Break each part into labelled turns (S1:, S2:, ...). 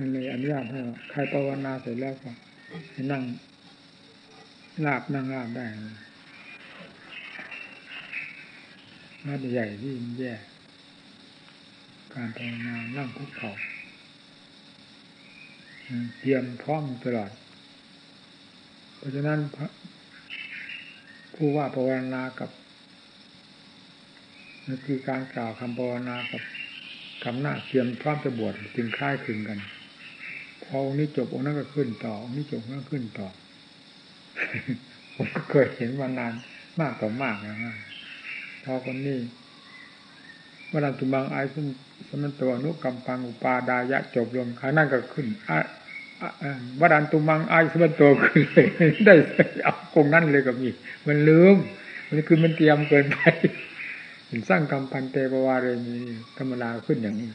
S1: ท่านเลยอนุญาตให้ใครภาวนาเสร็จแล้วก็นั่งลาบนั่งลาบได้น่าใหญ่ที่แย่ การภาวนานั่งคุกเข่าเตรียมพร้อมตลอด เพราะฉะนั้นผู้ว่าภาวนากับนั่นคือการกล่าวคำภาวนากับคำหน้าเตรียมพร้อมจะบวชจึงคล้ายคลึงกัน พอองค์นี้จบองค์นั้นก็ขึ้นต่อองค์นี้จบนั้นขึ้นต่อผมเคยเห็นมานานมากต่อมากนะฮะพอคนนี้วรันตุมังไอ้ซึ่งสมันตัวนุกรรมปังอุปาดายะจบลงขานั่นก็ขึ้นวรันตุมังไอสมันตัวขึ้นเลยได้เอาคงนั่นเลยก็มีมันลืมมันคือมันเตรียมเกินไปสร้างกรรมพันเตปวาเรมีธรรมดาขึ้นอย่างนี้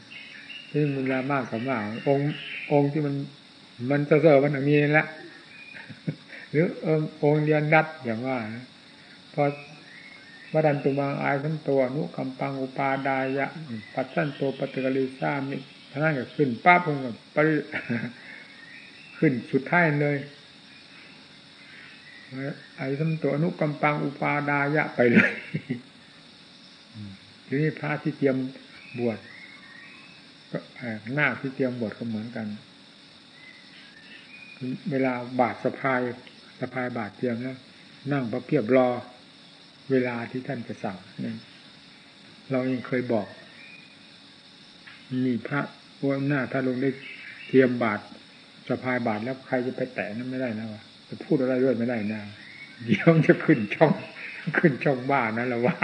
S1: ที่มันลามากกับมาองค์องค์ที่มัน มันเสอมันมีนี่แหละหรือองค์เรียนนัดอย่างว่าพอวดันตุมังอายทั้งตัวนุคำปังอุปาดายะ ปัจจันโตปฏิกริซามิท่านก็ขึ้นป้าพงกับปริขึ้นสุดท้ายเลยไอ้ทั้งตัวนุกำปังอุปาดายะไปเลยทีนี้พระที่เตรียมบวช หน้าที่เตรียมบวชก็เหมือนกัน เวลาบาดสะพายสะพายบาดเตรียมแล้วนั่งพระเพียบรอเวลาที่ท่านจะสั่งเรายังเคยบอก มีพระว่าหน้าถ้าลงได้เตรียมบาดสะพายบาดแล้วใครจะไปแตะนั้นไม่ได้นะวะจะพูดอะไรด้วยไม่ได้นะเดี๋ยวจะขึ้นช่อง ขึ้นช่องบ้านนะละว่า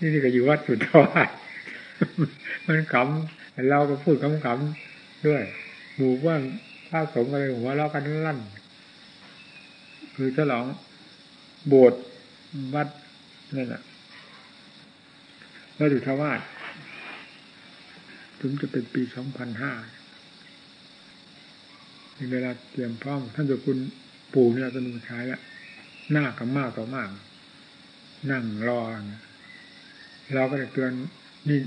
S1: นี่ก็อยู่วัดสุดทวาย มันขำเราก็พูดขำๆด้วย หมู่ว่าพระสงฆ์อะไรหัวเรากันลั่น คือฉลองโบสถ์วัดนั่นแหละแล้วัดสุทวาสถึงจะเป็นปีสองพันห้าในเวลาเตรียมพร้อม ท่านเจะคุณปู่เนี่ยเป็นผู้ชายแล้วหน้ากับมากต่อมาก นั่งรอ เราก็จะเตือนนี่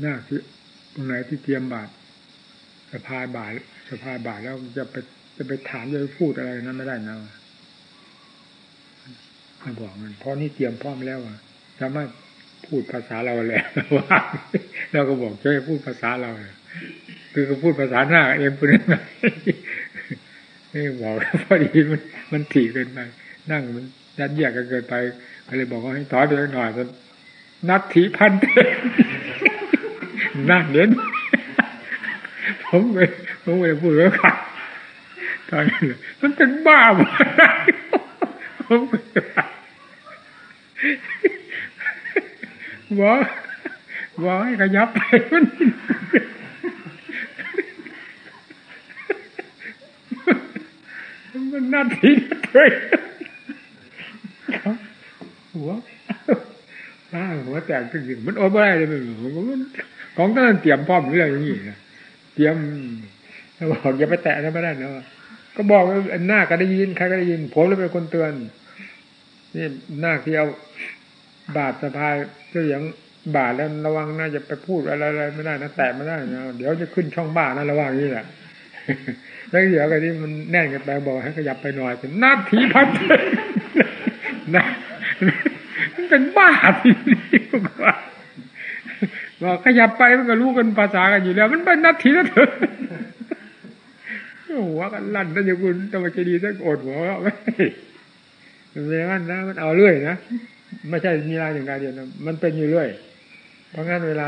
S1: หน้าคือตรงไหนที่เตรียมบาทสะพายบาทสะพายบาทแล้วจะไปจะไปถามจะไปพูดอะไรนั้นไม่ได้นะมาบอกมันเพราะนี่เตรียมพร้อมแล้วอะสามารถพูดภาษาเราแหละว่าเราก็บอกช่วยพูดภาษาเราคือก็พูดภาษาหน้าเองพูดนั่นไม่บอกพอดีมันมันถี่เกินไปนั่งมันยัดเยียดกันเกินไปก็เลยบอกว่าให้ถอยไปสักหน่อยนัดถีพันเต นั่นเน้นผมไปผมไปพูดแล้วค่ะตอนนี้มันเป็นบ้าหมดผมบอกบอกให้ขยับไปมันมันนาทีเลยหัวหน้าหัว แตกตึงมันโอ้ไม่ได้เลยมันของท่านเตรียมพร้อมเรื่องอย่างนี้นะเตรียมบอกอย่าไปแตะนะไม่ได้นะก็บอกว่าหน้าก็ได้ยินใครก็ได้ยิน ผมเลยเป็นคนเตือน นี่หน้าที่เอาบาดสะพายเสียงบาดแล้วระวังน่าจะไปพูดอะไรอะไรไม่ได้นะแตะไม่ได้นะเดี๋ยวจะขึ้นช่องบ้านะระวังนี่แหละแล้วเดี๋ยวกันที่มันแน่นกันไปบอกให้ขยับไปหน่อยเป็นนาทีพันนะ เป็นบ้าทีนี้ว่าบอกขยับไปมันก็รู้กันภาษากันอยู่แล้ว มันเป็นนาทีแล้วเถอะหัวกันลั่นนั่นอย่คุณตะวันเจดีสักอดหัวไม่มันเป็นงั้นนะมันเอาเรื่อยนะไม่ใช่มีรายอย่างใดเดียวนะมันเป็นอยู่เรื่อย เพราะงั้นเวลา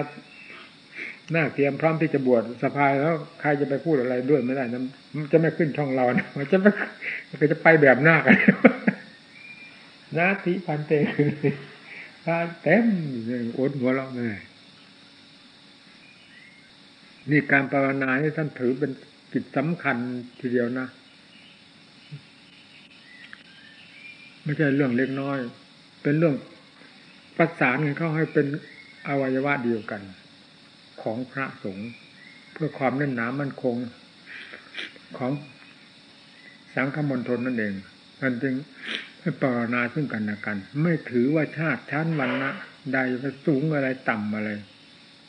S1: หน้าเตรียมพร้อมที่จะบวชสภายแล้วใครจะไปพูดอะไรด้วยไม่ได้นะมันจะไม่ขึ้นช่องเรานะมันจะไม่จะไปแบบหน้ากัน นาทิพันเตคือพาเต็มอดหัวเราเลยนี่การภาวนาที่ท่านถือเป็นกิจสำคัญทีเดียวนะ ไม่ใช่เรื่องเล็กน้อย เป็นเรื่องประสานกันเข้าให้เป็นอวัยวะเดียวกัน ของพระสงฆ์เพื่อความแน่นหนามั่นคงของสังฆมณฑลนั่นเองนั่นจึง ให้ปรารนาซึ่งกันและกัน ไม่ถือว่าชาติชั้นวันนะใดว่าสูงอะไรต่ำอะไร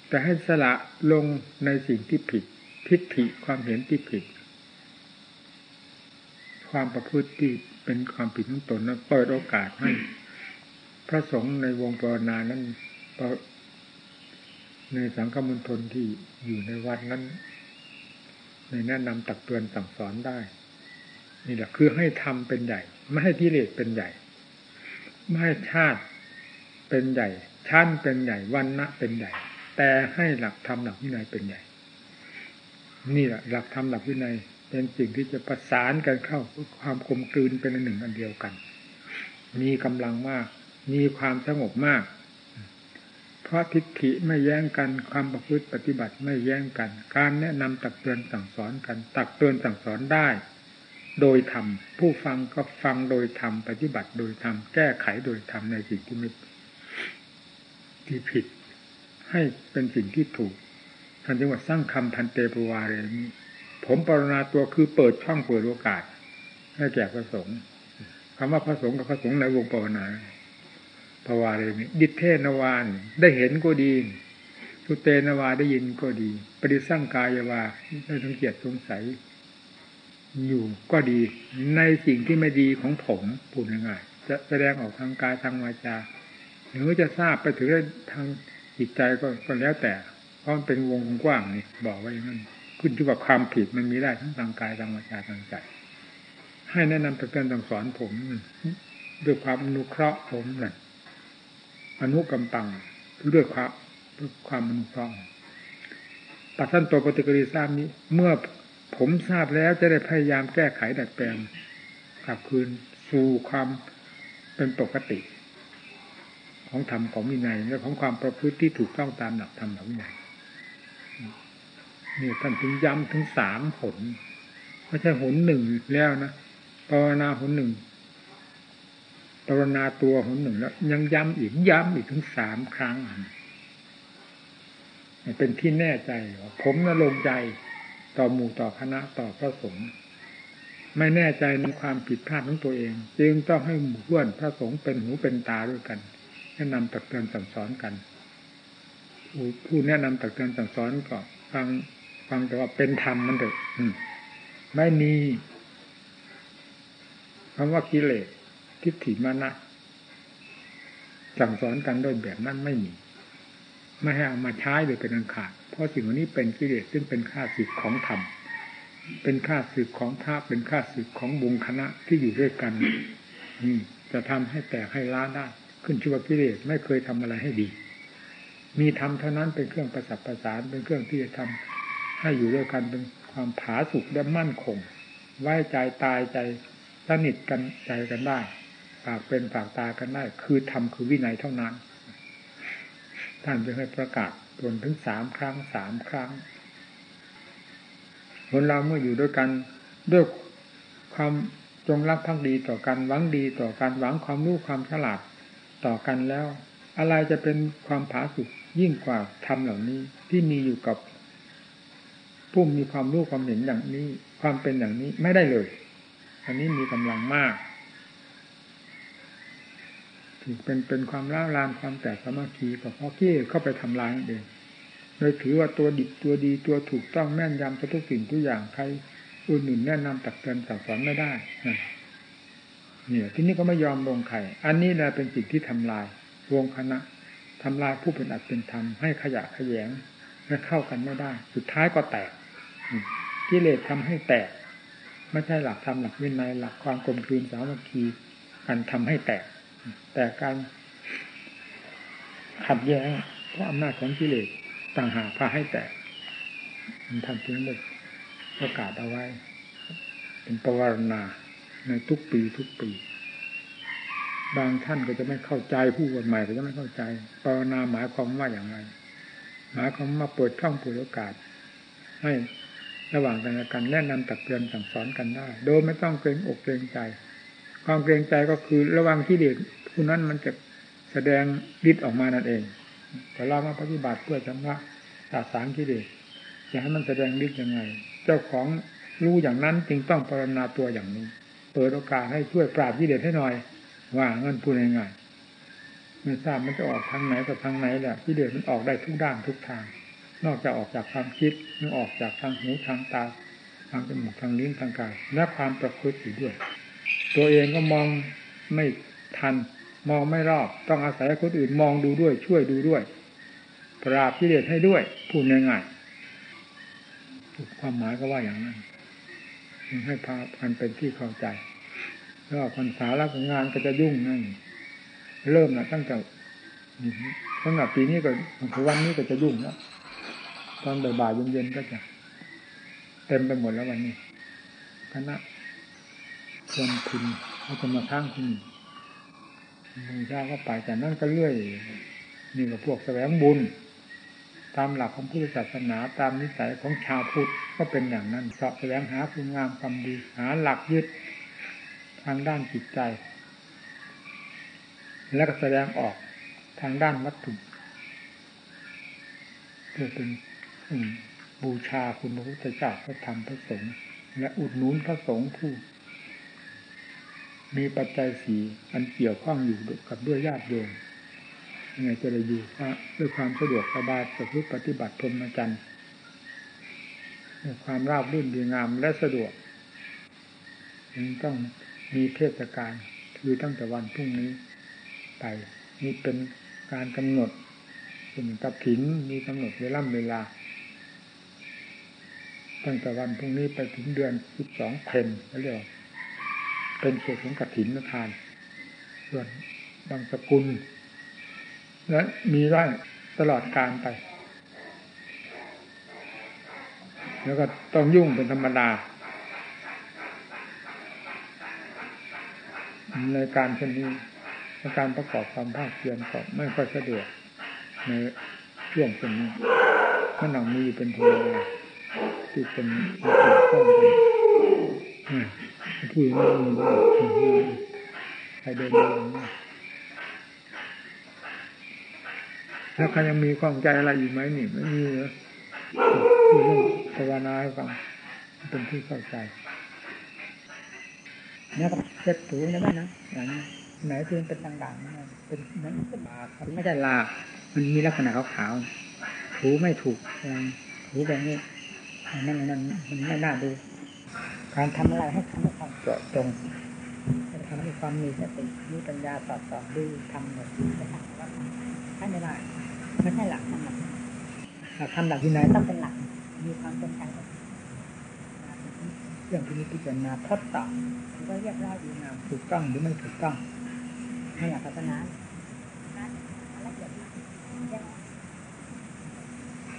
S1: แต่ให้สละลงในสิ่งที่ผิด ทิฏฐิความเห็นที่ผิด ความประพฤติที่เป็นความผิดของตนนั้นเปิดโอกาสให้ พระสงฆ์ในวงปรนานั้นในสังฆมณฑลที่อยู่ในวัดนั้นในแนะนำตักเตือนสั่งสอนได้ นี่แหละคือให้ทำเป็นใหญ่ ไม่ให้กิเลสเป็นใหญ่ ไม่ให้ชาติเป็นใหญ่ชั้นเป็นใหญ่วันนะเป็นใหญ่ แต่ให้หลักธรรมหลักวินัยเป็นใหญ่ นี่แหละ หลักธรรมหลักวินัย เป็นสิ่งที่จะประสานกันเข้าความคมกลืนเป็นอันหนึ่งอันเดียวกัน มีกำลังมาก มีความสงบมาก เพราะทิฏฐิไม่แย้งกันความประพฤติปฏิบัติไม่แย้งกัน การแนะนำตักเตือนสั่งสอนกัน ตักเตือนสั่งสอนได้ โดยธรรมผู้ฟังก็ฟังโดยธรรมปฏิบัติโดยธรรมแก้ไขโดยธรรมในสิ่งที่ไม่ที่ผิด ให้เป็นสิ่งที่ถูกท่านจึงว่าสร้างคำพันเตปวาเรนี้ผมปรณาตัวคือเปิดช่องเปิดโอกาสให้แก่พระสงฆ์คำว่าพระสงฆ์กับพระสงฆ์ในวงปรณาปวาเรนี้ดิเทนวานได้เห็นก็ดีสุเตนวาได้ยินก็ดีปฏิสร้างกายวาได้สังเกตสงสัย อยู่ก็ดี ในสิ่งที่ไม่ดีของผมพูดง่ายๆจะแสดงออกทางกายทางวาจาหรือจะทราบไปถึงทางจิตใจก็ก็แล้วแต่ เพราะมันเป็นวงกว้างนี่บอกไว้งนั้นขึ้นที่ว่าความผิดมันมีได้ทั้งทางกายทางวาจาทางใจให้แนะนำตักเตือนสั่งสอนผมด้วยความอนุเคราะห์ผมนั่นอนุกำปังด้วยความด้วยความอนุเคราะห์ปัจจันตัวปฏิกิริยานี้ เมื่อ ผมทราบแล้วจะได้พยายามแก้ไขดัดแปลงกลับคืนสู่ความเป็นปกติ ของธรรมของวินัยและของความประพฤติที่ถูกต้องตามหลักธรรมของวินัยนี่ท่านถึงย้ำถึงสามผลไม่ใช่หนหนึ่งแล้วนะภาวนาหนหนึ่งภาวนาตัวหนหนึ่งแล้ว ยังย้ำอีกย้ำอีกถึงสามครั้งเป็นที่แน่ใจผมน่ะลงใจ ต่อหมู่ต่อคณะต่อพระสงฆ์ไม่แน่ใจในความผิดพลาดของตัวเอง จึงต้องให้หมู่เพื่อนพระสงฆ์เป็นหูเป็นตาด้วยกันแนะนำตักเตือนสั่งสอนกันผู้แนะนำตักเตือนสั่งสอนก็ฟังฟังแต่ว่าเป็นธรรมมันเถอะไม่มีคำว่ากิเลสทิฏฐิมานะสั่งสอนกันโดยแบบนั้นไม่มี ไม่ให้เอามาใช้โดยเป็นอันขาด เพราะสิ่งเหล่านี้เป็นกิเลสซึ่งเป็นข้าศึกของธรรม เป็นข้าศึกของพระเป็นข้าศึกของวงคณะที่อยู่ด้วยกันจะทำให้แตกให้ล้าได้ ขึ้นชื่อว่ากิเลสไม่เคยทำอะไรให้ดี มีธรรมเท่านั้นเป็นเครื่องประสับประสานเป็นเครื่องที่จะทำให้อยู่ด้วยกันเป็นความผาสุกและมั่นคง ไว้ใจตายใจสนิทกันใจกันได้ปากเป็นปากตากันได้ คือธรรมคือวินัยเท่านั้น ท่านจะให้ประกาศตนถึงสามครั้งสามครั้งคนเราเมื่ออยู่ด้วยกันด้วยความจงรักภักดีต่อกันหวังดีต่อกันหวังความรู้ความฉลาดต่อกันแล้ว อะไรจะเป็นความผาสุกยิ่งกว่าธรรมเหล่านี้ที่มีอยู่กับผู้มีความรู้ความเห็นอย่างนี้ ความเป็นอย่างนี้ไม่ได้เลย อันนี้มีกำลังมาก เป็นเป็นความล้าลานความแตกสามัคคีก็เพราะกี้เข้าไปทำลายนั่นเองโดยถือว่าตัวดิบตัวดีตัวถูกต้องแม่นยำทุกสิ่งทุกอย่างใครอื่นหนึ่งแนะนำตักเตือนสั่งสอนไม่ได้เนี่ยที่นี่ก็ไม่ยอมลงไข่อันนี้แหละเป็นสิ่งที่ทำลายวงคณะทำลายผู้เป็นอัตเป็นธรรมให้ขยะขยงและเข้ากันไม่ได้ สุดท้ายก็แตกกิเลสทำให้แตก ไม่ใช่หลักธรรมหลักวินัยหลักความกลมกลืนสามัคคีกันทำให้แตก แต่การขัดแย้งเพราะอำนาจของกิเลสต่างหากพาให้แตกมันทำถึงเลยประกาศเอาไว้ เป็นประวารณาในทุกปีทุกปี บางท่านก็จะไม่เข้าใจผู้คนใหม่ก็จะไม่เข้าใจภาวนาหมายความว่าอย่างไรหมายความว่าเปิดช่องเปิดโอกาส ให้ระหว่างกันและกันแนะนำตักเตือนสั่งสอนกันได้ โดยไม่ต้องเกรงอกเกรงใจ ความเกรงใจก็คือระวังที่เด็กผู้นั้นมันจะแสดงฤทธิ์ออกมานั่นเอง แต่เรามาปฏิบัติเพื่อชำระสาสางที่เด็กจะให้มันแสดงฤทธิ์ยังไง เจ้าของรู้อย่างนั้นจึงต้องปรนนาตัวอย่างนี้ เปิดโอกาสให้ช่วยปราบกิเลสให้หน่อย ว่าเงินพูดง่ายๆไม่ทราบมันจะออกทางไหนกับทางไหนแหละกิเลสมันออกได้ทุกด้านทุกทาง นอกจากออกจากความคิดนึกออกจากทางหูทางตาทางจมูกทางลิ้นทางกายและความประพฤติอยู่ด้วย ตัวเองก็มองไม่ทัน มองไม่รอบ ต้องอาศัยคนอื่นมองดูด้วย ช่วยดูด้วย ปราบกิเลสให้ด้วย พูดง่ายๆความหมายก็ว่าอย่างนั้นให้พาพันเป็นที่เข้าใจ แล้วพรรษาแล้วงานก็จะยุ่งนั่นเริ่มนะตั้งแต่สำหรับปีนี้ก็ถึงวันนี้ก็จะยุ่งแล้วตอนบ่ายๆเย็นๆก็จะ เต็มไปหมดแล้ววันนี้คณะ ชวนพินเขาจะมาข้างคุณมือเช้าก็ไปแต่นั่นก็เรื่อยนี่กับพวกแสวงบุญ ตามหลักของพุทธศาสนาตามนิสัยของชาวพุทธก็เป็นอย่างนั้นสาะแสวงหาคุณงามความดี หาหลักยึดทางด้านจิตใจ และก็แสดงออกทางด้านวัตถุเพื่อเป็นบูชาคุณพระพุทธเจ้าพระธรรมพระสงฆ์และอุดหนุนพระสงฆ์ผู้ มีปัจจัยสีอันเกี่ยวข้องอยู่กับด้วยญาติโยมยังไงจะได้อยู่ด้วยความสะดวกสบายประพฤติปฏิบัติพรหมจรรย์ด้วยความราบรื่นดีงามและสะดวกยังต้องมีเทศกาลคือตั้งแต่วันพรุ่งนี้ไปนี่เป็นการกำหนดเป็นกับถินมีกำหนดเวลาเวลา ตั้งแต่วันพรุ่งนี้ไปถึงเดือนสิบสองเพนเรียก เป็นเขตของกับถินทาน ส่วนบางสกุล และมีไร่ตลอดการไป แล้วก็ต้องยุ่งเป็นธรรมดา ในการเช่นนี้การประกอบความภาคเพียรก็ไม่ค่อยสะดวกในช่วงเช่นนี้มันหนังมีเป็นธรรมดาที่เป็นเกี่ยวข้องกัน พูดไม่รู้ใครเดินมาแล้วใครยังมีความใจอะไรอีกไหมนี่ไม่มีเหรอพูดเรื่องภาวนาให้ฟังเป็นที่เข้าใจ
S2: นี่ยก็เช็ดถูใช่ไหมนะอย่างนี้ไหนที่เป็นต่างๆเป็นนั้นเป็นลาไม่ใช่ลามันมีลักษณะขาวๆถูไม่ถูกถูแบบนี้นั่นนั่นมันไม่น่าดู การทำอะไรให้ทำให้ความเจาะจงทำให้ความมีสติมีปัญญาสอดส่องดูทำหมดจะทำว่าใช่ไม่ได้ไม่ใช่หลักทำหลักหลักทำหลักที่ไหนต้องเป็นหลัก มีความเป็นใจเรื่องที่นี้พิจารณาทดสอบก็เรียกได้ดีงามถูกต้องหรือไม่ถูกต้องให้หลักศาสนา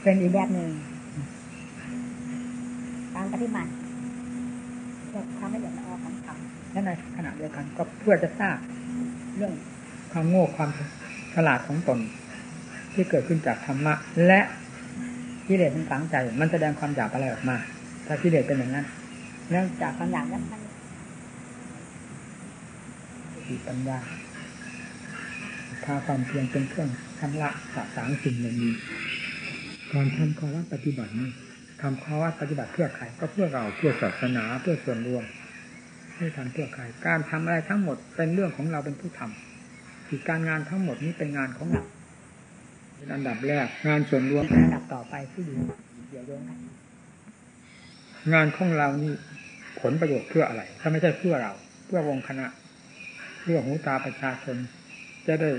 S2: เป็นอีกแบบหนึ่งการปฏิบัติ และในขณะเดียวกัน ก็เพื่อจะทราบเรื่องความโง่ความฉลาดของตน ที่เกิดขึ้นจากธรรมะ และกิเลสมันฝังใจ มันแสดงความอยากอะไรออกมา ถ้ากิเลสเป็นอย่างนั้นเนื่องจากความอยากนั้นสปัญญาพาความเพียรเป็นเครื่องชำระสะสางสิ่งเหล่านี้การทำข้อวัดปฏิบัตินี้ทำข้อวัดปฏิบัติเพื่อใครก็เพื่อเราเพื่อศาสนาเพื่อส่วนรวม ไม่ทำเพื่อใครการทำอะไรทั้งหมดเป็นเรื่องของเราเป็นผู้ทำคือการงานทั้งหมดนี้เป็นงานของเราเป็นอันดับแรก งานส่วนรวมเป็นอันดับต่อไปที่อยู่เดี๋ยวโยงกันงานของเรานี่ผลประโยชน์เพื่ออะไร ถ้าไม่ใช่เพื่อเรา เพื่อวงคณะ เพื่อหูตาประชาชน จะได้